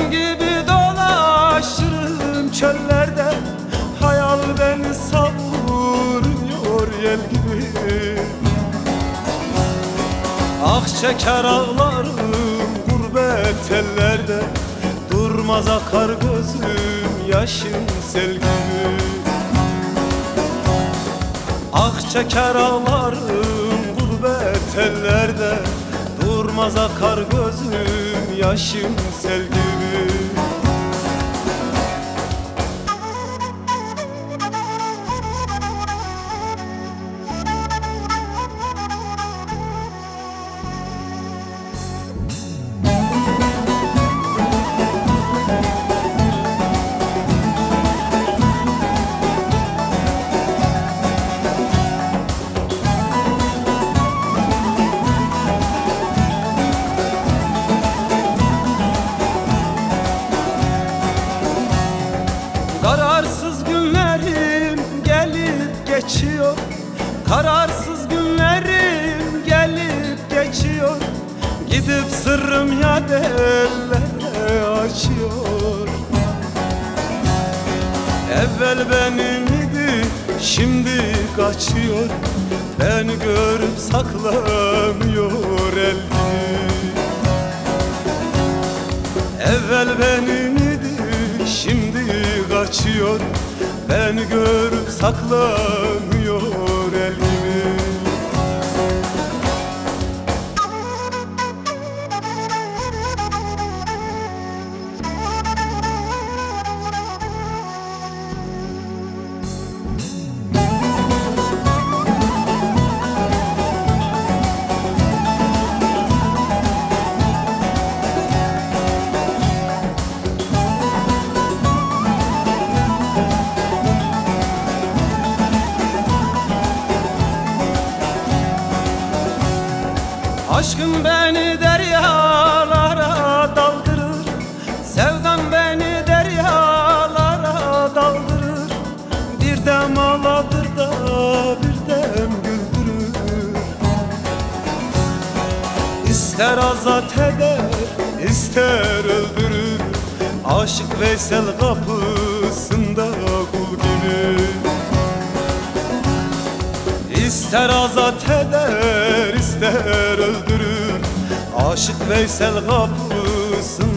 Mecnun gibi dolaşırım çöllerde. Hayal beni savuruyor yel gibi. Ah çeker ağlarım gurbet ellerde. Durmaz akar gözüm yaşım sel gibi. Ah çeker ağlarım gurbet ellerde. Durmaz akar gözüm yaşım sel Kararsız günlerim gelip geçiyor. Kararsız günlerim gelip geçiyor. Gidip sırrım ya ellere açıyor. Evvel benim idi şimdi kaçıyor. Beni görüp saklamıyor elini Evvel benim kaçıyor. Beni görüp saklamıyor Aşkın beni deryalara daldırır. Sevdan beni deryalara daldırır. Bir dem ağlatır da bir dem güldürür. İster azat eder, ister öldürür. Aşık Veysel kapısında kul gibi İster azat eder, ister Aşık Veysel kapısında